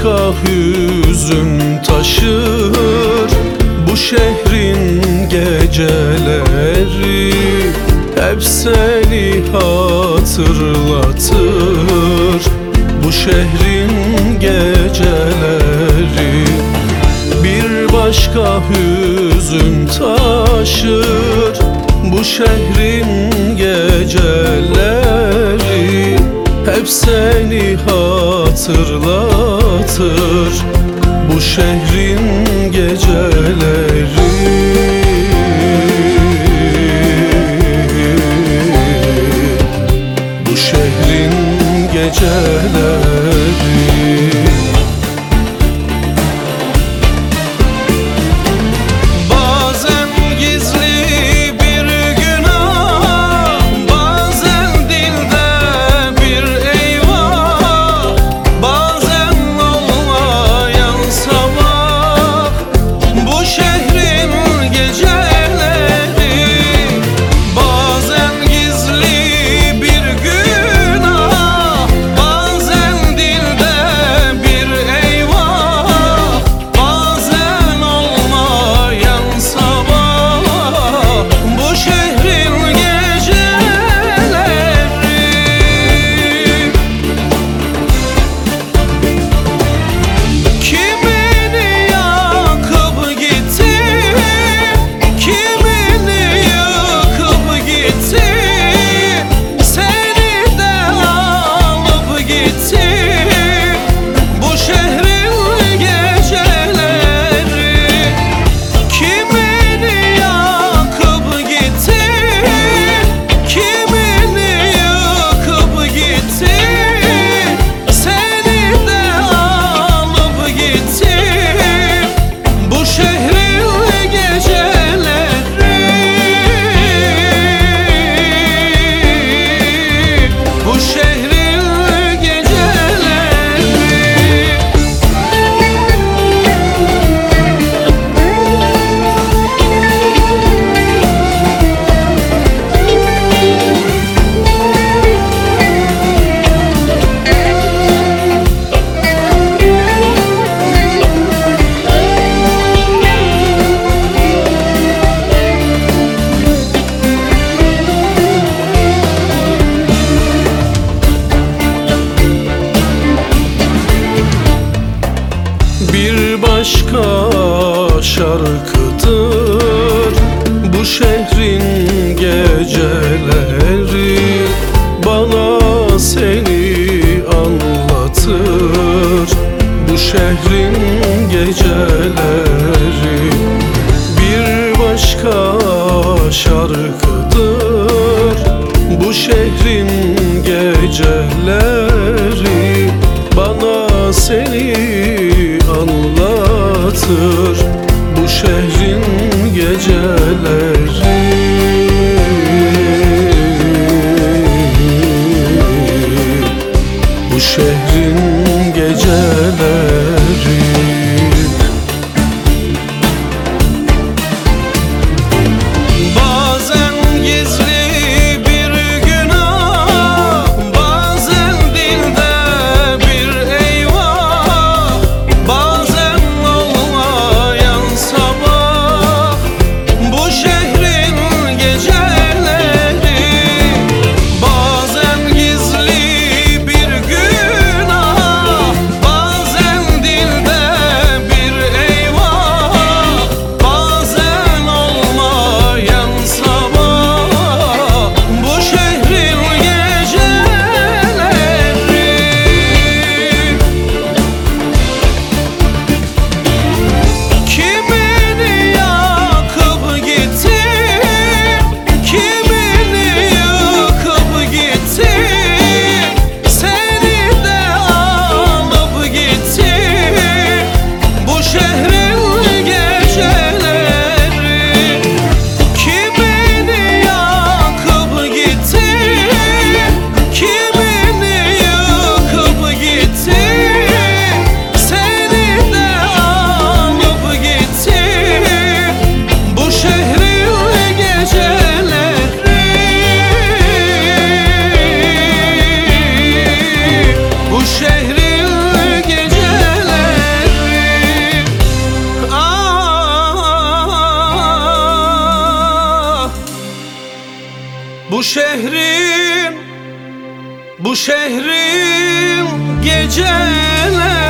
aşka hüzün taşır Bu şehrin geceleri. Hep seni hatırlatır Bu şehrin geceleri. Bir başka hüzün taşır Bu şehrin geceleri. Hep seni hatırlar anlatır bu şehrin geceleri. Bu şehrin geceleri. Bu şehrin geceleri